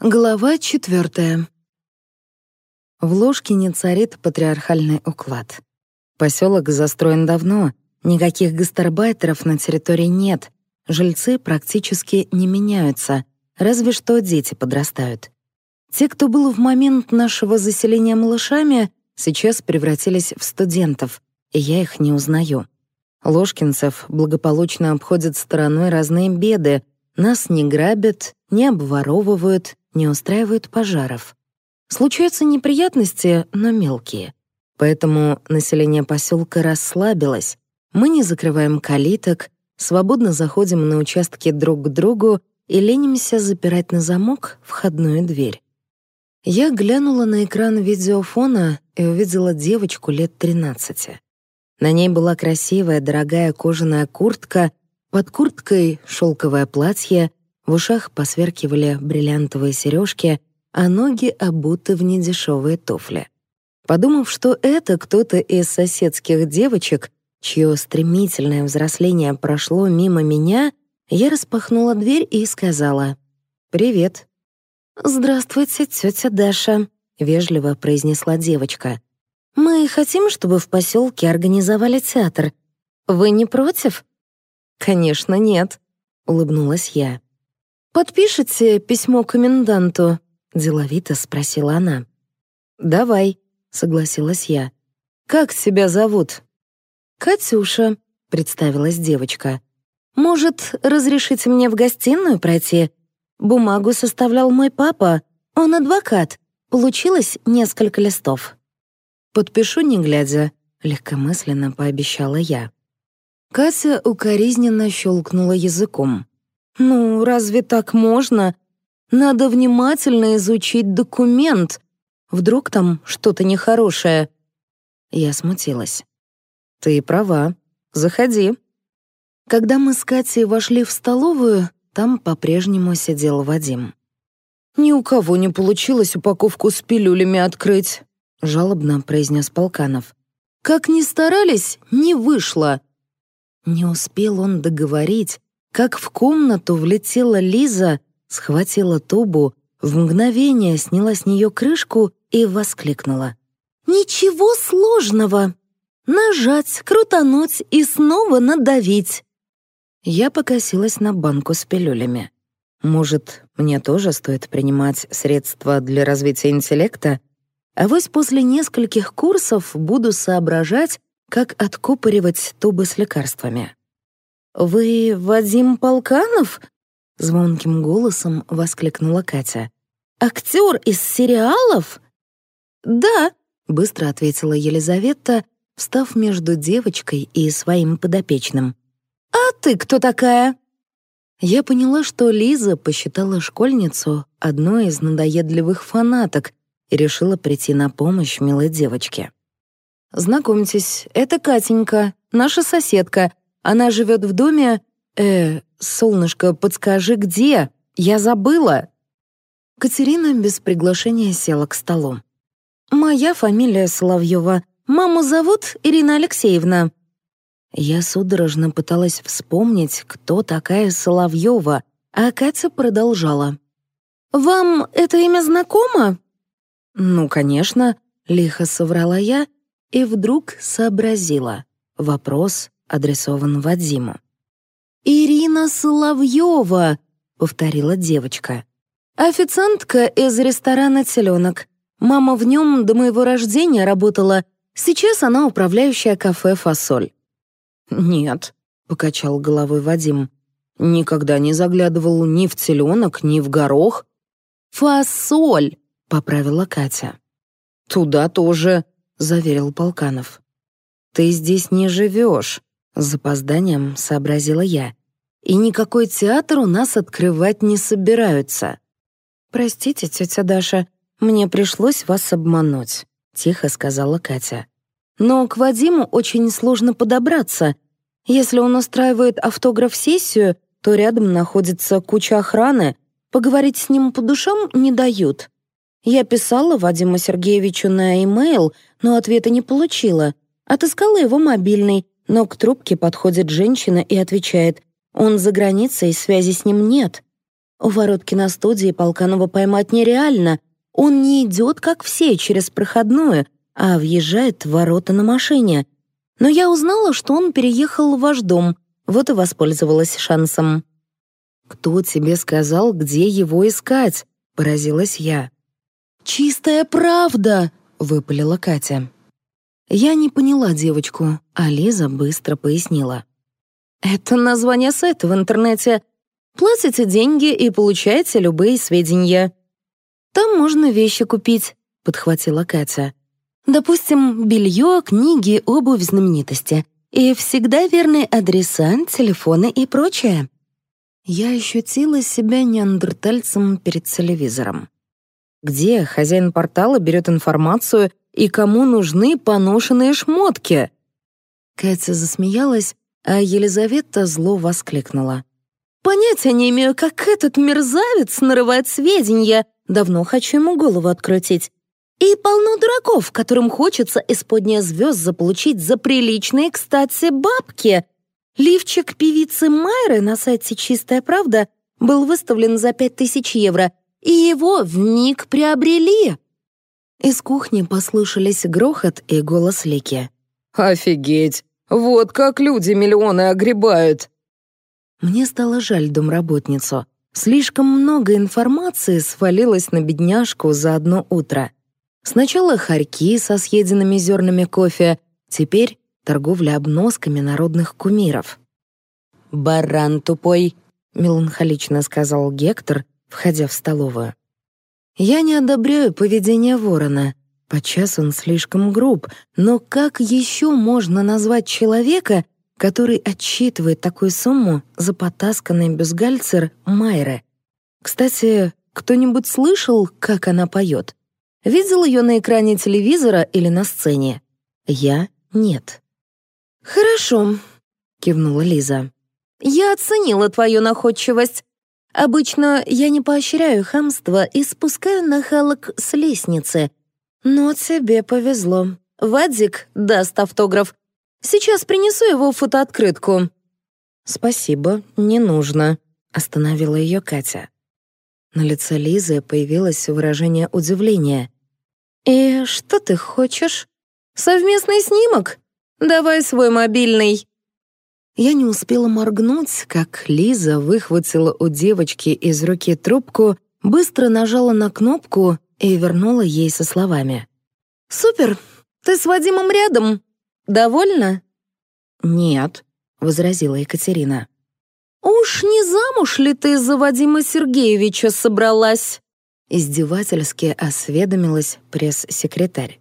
Глава четвертая. В Ложкине царит патриархальный уклад. Поселок застроен давно, никаких гастарбайтеров на территории нет, жильцы практически не меняются, разве что дети подрастают. Те, кто был в момент нашего заселения малышами, сейчас превратились в студентов, и я их не узнаю. Ложкинцев благополучно обходят стороной разные беды, нас не грабят, не обворовывают, не устраивают пожаров. Случаются неприятности, но мелкие. Поэтому население поселка расслабилось. Мы не закрываем калиток, свободно заходим на участки друг к другу и ленимся запирать на замок входную дверь. Я глянула на экран видеофона и увидела девочку лет 13. На ней была красивая дорогая кожаная куртка, под курткой — шелковое платье, в ушах посверкивали бриллиантовые сережки, а ноги обуты в недешевые туфли. Подумав, что это кто-то из соседских девочек, чье стремительное взросление прошло мимо меня, я распахнула дверь и сказала «Привет». «Здравствуйте, тетя Даша», — вежливо произнесла девочка. «Мы хотим, чтобы в поселке организовали театр. Вы не против?» «Конечно, нет», — улыбнулась я. «Подпишете письмо коменданту?» — деловито спросила она. «Давай», — согласилась я. «Как тебя зовут?» «Катюша», — представилась девочка. «Может, разрешите мне в гостиную пройти? Бумагу составлял мой папа, он адвокат. Получилось несколько листов». «Подпишу, не глядя», — легкомысленно пообещала я. Катя укоризненно щелкнула языком. «Ну, разве так можно? Надо внимательно изучить документ. Вдруг там что-то нехорошее?» Я смутилась. «Ты права. Заходи». Когда мы с Катей вошли в столовую, там по-прежнему сидел Вадим. «Ни у кого не получилось упаковку с пилюлями открыть», — жалобно произнес Полканов. «Как ни старались, не вышло». Не успел он договорить, как в комнату влетела Лиза, схватила тубу, в мгновение сняла с нее крышку и воскликнула. «Ничего сложного! Нажать, крутануть и снова надавить!» Я покосилась на банку с пилюлями. Может, мне тоже стоит принимать средства для развития интеллекта? А вось после нескольких курсов буду соображать, как откупоривать тубы с лекарствами. «Вы Вадим Полканов?» — звонким голосом воскликнула Катя. «Актер из сериалов?» «Да», — быстро ответила Елизавета, встав между девочкой и своим подопечным. «А ты кто такая?» Я поняла, что Лиза посчитала школьницу одной из надоедливых фанаток и решила прийти на помощь милой девочке. «Знакомьтесь, это Катенька, наша соседка, она живет в доме... Э, солнышко, подскажи, где? Я забыла». Катерина без приглашения села к столу. «Моя фамилия Соловьева. Маму зовут Ирина Алексеевна». Я судорожно пыталась вспомнить, кто такая Соловьева, а Катя продолжала. «Вам это имя знакомо?» «Ну, конечно», — лихо соврала я и вдруг сообразила. Вопрос адресован Вадиму. «Ирина Соловьева», — повторила девочка. «Официантка из ресторана «Теленок». Мама в нем до моего рождения работала. Сейчас она управляющая кафе «Фасоль». «Нет», — покачал головой Вадим. «Никогда не заглядывал ни в теленок, ни в горох». «Фасоль», — поправила Катя. «Туда тоже», — заверил Полканов. «Ты здесь не живешь», с запозданием сообразила я. «И никакой театр у нас открывать не собираются». «Простите, тетя Даша, мне пришлось вас обмануть», — тихо сказала Катя. «Но к Вадиму очень сложно подобраться. Если он устраивает автограф-сессию, то рядом находится куча охраны, поговорить с ним по душам не дают. Я писала Вадиму Сергеевичу на e-mail, но ответа не получила. Отыскала его мобильный, но к трубке подходит женщина и отвечает, «Он за границей, связи с ним нет». У ворот киностудии Полканова поймать нереально. Он не идет, как все, через проходную, а въезжает в ворота на машине. Но я узнала, что он переехал в ваш дом, вот и воспользовалась шансом. «Кто тебе сказал, где его искать?» — поразилась я. «Чистая правда!» — выпалила Катя. Я не поняла девочку, а Лиза быстро пояснила. «Это название сайта в интернете. Платите деньги и получаете любые сведения. Там можно вещи купить», — подхватила Катя. «Допустим, белье, книги, обувь знаменитости. И всегда верные адреса, телефоны и прочее». Я ощутила себя неандертальцем перед телевизором. Где хозяин портала берет информацию и кому нужны поношенные шмотки? Катя засмеялась, а Елизавета зло воскликнула. «Понятия не имею, как этот мерзавец нарывает сведения. Давно хочу ему голову открутить. И полно дураков, которым хочется из-под звезд заполучить за приличные, кстати, бабки. Лифчик певицы Майры на сайте «Чистая правда» был выставлен за 5000 евро, и его вмиг приобрели. Из кухни послышались грохот и голос Лики. «Офигеть! Вот как люди миллионы огребают!» Мне стало жаль домработницу. Слишком много информации свалилось на бедняжку за одно утро. Сначала хорьки со съеденными зернами кофе, теперь торговля обносками народных кумиров. «Баран тупой», — меланхолично сказал Гектор, входя в столовую. «Я не одобряю поведение ворона. Подчас он слишком груб, но как еще можно назвать человека, который отсчитывает такую сумму за потасканный бюстгальтер Майры? Кстати, кто-нибудь слышал, как она поет? Видел ее на экране телевизора или на сцене? Я — нет. «Хорошо», — кивнула Лиза. «Я оценила твою находчивость. Обычно я не поощряю хамство и спускаю нахалок с лестницы. Но тебе повезло. Вадик даст автограф. Сейчас принесу его фотооткрытку». «Спасибо, не нужно», — остановила ее Катя. На лице Лизы появилось выражение удивления. «И что ты хочешь? Совместный снимок? Давай свой мобильный». Я не успела моргнуть, как Лиза выхватила у девочки из руки трубку, быстро нажала на кнопку и вернула ей со словами. «Супер! Ты с Вадимом рядом. Довольна?» «Нет», — возразила Екатерина. «Уж не замуж ли ты за Вадима Сергеевича собралась?» Издевательски осведомилась пресс-секретарь.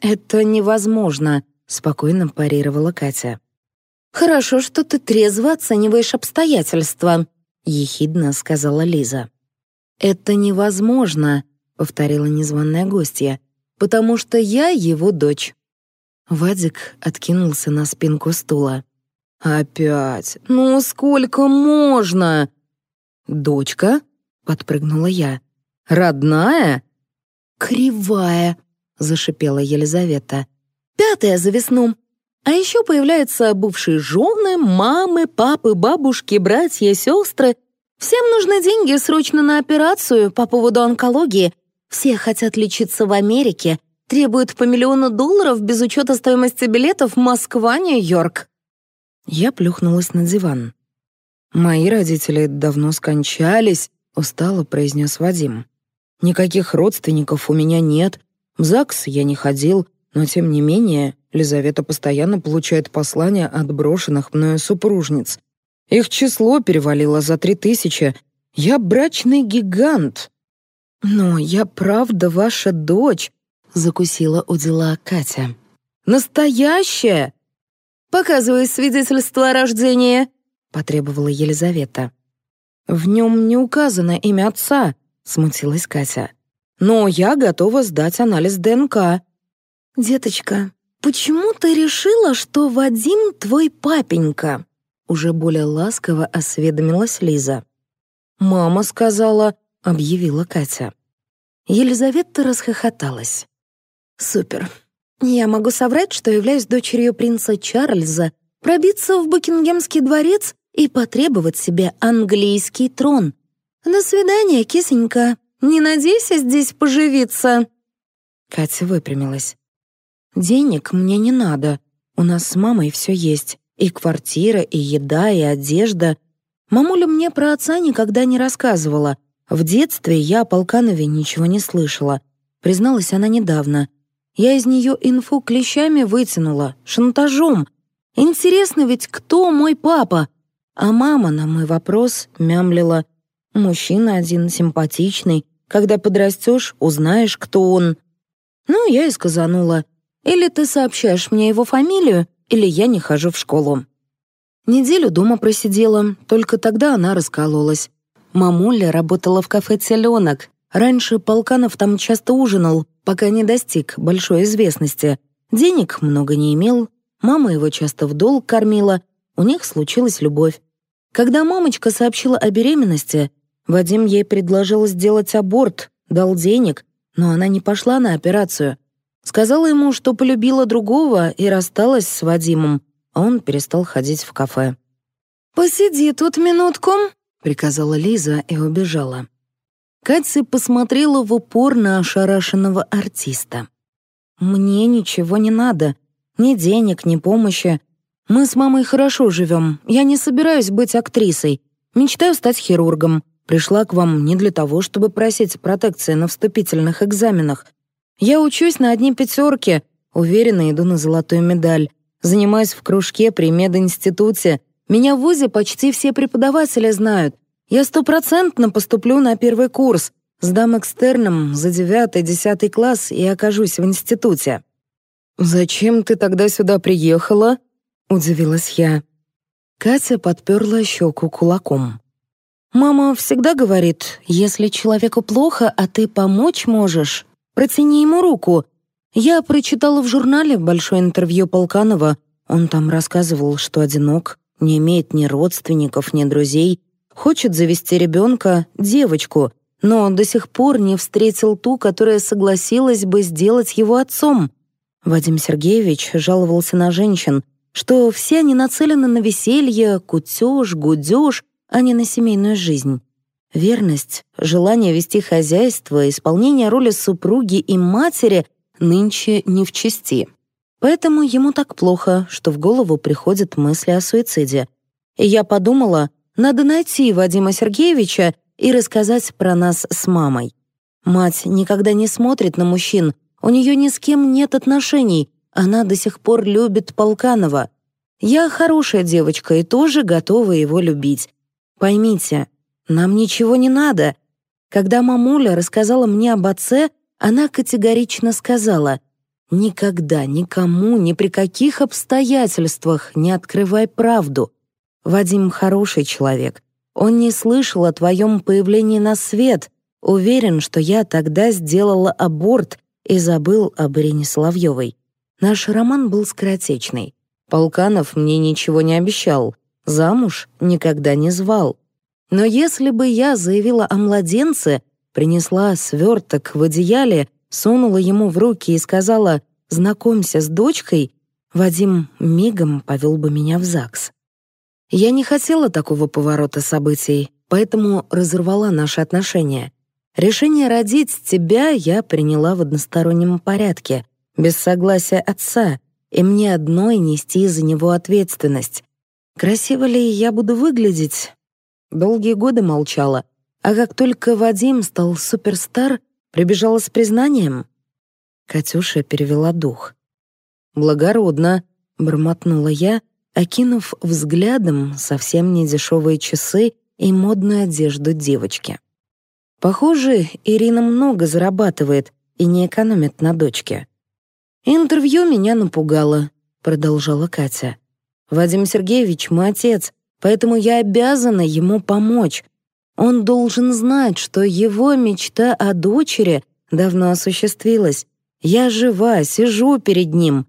«Это невозможно», — спокойно парировала Катя. «Хорошо, что ты трезво оцениваешь обстоятельства», — ехидно сказала Лиза. «Это невозможно», — повторила незваная гостья, «потому что я его дочь». Вадик откинулся на спинку стула. «Опять? Ну сколько можно?» «Дочка?» — подпрыгнула я. «Родная?» «Кривая», — зашипела Елизавета. «Пятая за весну. А еще появляются бывшие жены, мамы, папы, бабушки, братья, сестры. Всем нужны деньги срочно на операцию по поводу онкологии. Все хотят лечиться в Америке, требуют по миллиону долларов без учета стоимости билетов Москва-Нью-Йорк. Я плюхнулась на диван. «Мои родители давно скончались», — устало произнес Вадим. «Никаких родственников у меня нет. В ЗАГС я не ходил, но тем не менее Лизавета постоянно получает послания от брошенных мною супружниц. Их число перевалило за три тысячи. Я брачный гигант. «Но я правда ваша дочь», — закусила у дела Катя. «Настоящая!» «Показывай свидетельство о рождении», — потребовала Елизавета. «В нем не указано имя отца», — смутилась Катя. «Но я готова сдать анализ ДНК». «Деточка, «Почему ты решила, что Вадим твой папенька?» Уже более ласково осведомилась Лиза. «Мама сказала», — объявила Катя. Елизавета расхохоталась. «Супер. Я могу соврать, что являюсь дочерью принца Чарльза, пробиться в Букингемский дворец и потребовать себе английский трон. «До свидания, кисонька. Не надейся здесь поживиться». Катя выпрямилась. «Денег мне не надо. У нас с мамой все есть. И квартира, и еда, и одежда. Мамуля мне про отца никогда не рассказывала. В детстве я о Полканове ничего не слышала. Призналась она недавно. Я из нее инфу клещами вытянула, шантажом. Интересно ведь, кто мой папа? А мама на мой вопрос мямлила. Мужчина один симпатичный. Когда подрастешь, узнаешь, кто он. Ну, я и сказанула. Или ты сообщаешь мне его фамилию, или я не хожу в школу. Неделю дома просидела, только тогда она раскололась. Мамуля работала в кафе «Теленок». Раньше Полканов там часто ужинал, пока не достиг большой известности. Денег много не имел, мама его часто в долг кормила, у них случилась любовь. Когда мамочка сообщила о беременности, Вадим ей предложил сделать аборт, дал денег, но она не пошла на операцию. Сказала ему, что полюбила другого и рассталась с Вадимом, а он перестал ходить в кафе. «Посиди тут минутку», — приказала Лиза и убежала. Катя посмотрела в упор на ошарашенного артиста. «Мне ничего не надо. Ни денег, ни помощи. Мы с мамой хорошо живем. Я не собираюсь быть актрисой. Мечтаю стать хирургом. Пришла к вам не для того, чтобы просить протекции на вступительных экзаменах. Я учусь на одни пятерки, уверенно иду на золотую медаль. Занимаюсь в кружке при мединституте. Меня в ВУЗе почти все преподаватели знают. Я стопроцентно поступлю на первый курс. Сдам экстерном за девятый-десятый класс и окажусь в институте». «Зачем ты тогда сюда приехала?» — удивилась я. Катя подперла щеку кулаком. «Мама всегда говорит, если человеку плохо, а ты помочь можешь, Протяни ему руку. Я прочитала в журнале большое интервью Полканова. Он там рассказывал, что одинок, не имеет ни родственников, ни друзей, хочет завести ребенка, девочку, но до сих пор не встретил ту, которая согласилась бы сделать его отцом. Вадим Сергеевич жаловался на женщин, что все они нацелены на веселье, кутеж, гудеж, а не на семейную жизнь. Верность, желание вести хозяйство, исполнение роли супруги и матери нынче не в чести. Поэтому ему так плохо, что в голову приходят мысли о суициде. И я подумала, надо найти Вадима Сергеевича и рассказать про нас с мамой. Мать никогда не смотрит на мужчин, у нее ни с кем нет отношений, она до сих пор любит Полканова. Я хорошая девочка и тоже готова его любить. Поймите, нам ничего не надо. Когда мамуля рассказала мне об отце, она категорично сказала, «Никогда, никому, ни при каких обстоятельствах не открывай правду. Вадим хороший человек. Он не слышал о твоем появлении на свет. Уверен, что я тогда сделала аборт и забыл об Ирине Соловьевой. Наш роман был скоротечный. Полканов мне ничего не обещал. Замуж никогда не звал. Но если бы я заявила о младенце, принесла сверток в одеяле, сунула ему в руки и сказала «знакомься с дочкой», Вадим мигом повел бы меня в ЗАГС. Я не хотела такого поворота событий, поэтому разорвала наши отношения. Решение родить тебя я приняла в одностороннем порядке, без согласия отца, и мне одной нести за него ответственность. Красиво ли я буду выглядеть? Долгие годы молчала, а как только Вадим стал суперстар, прибежала с признанием. Катюша перевела дух. «Благородно», — бормотнула я, окинув взглядом совсем недешевые часы и модную одежду девочки. Похоже, Ирина много зарабатывает и не экономит на дочке. «Интервью меня напугало», — продолжала Катя. «Вадим Сергеевич мой отец, поэтому я обязана ему помочь. Он должен знать, что его мечта о дочери давно осуществилась. Я жива, сижу перед ним.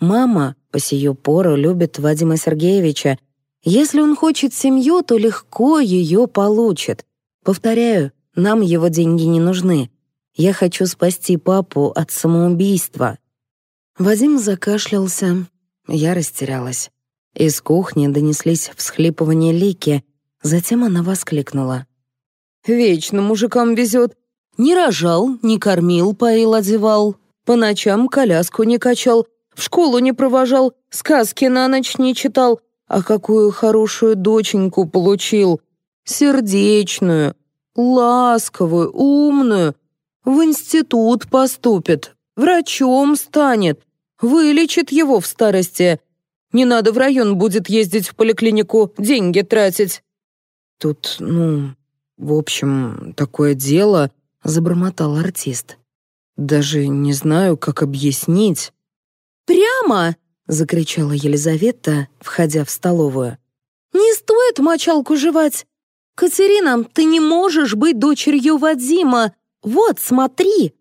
Мама по сию пору любит Вадима Сергеевича. Если он хочет семью, то легко ее получит. Повторяю, нам его деньги не нужны. Я хочу спасти папу от самоубийства». Вадим закашлялся. Я растерялась. Из кухни донеслись всхлипывания Лики, затем она воскликнула. Вечно мужикам везет. Не рожал, не кормил, поил, одевал. По ночам коляску не качал, в школу не провожал, сказки на ночь не читал. А какую хорошую доченьку получил. Сердечную, ласковую, умную. В институт поступит, врачом станет, вылечит его в старости. Не надо в район будет ездить в поликлинику, деньги тратить. Тут, ну, в общем, такое дело, забормотал артист. Даже не знаю, как объяснить. «Прямо!» — закричала Елизавета, входя в столовую. «Не стоит мочалку жевать! Катерина, ты не можешь быть дочерью Вадима! Вот, смотри!»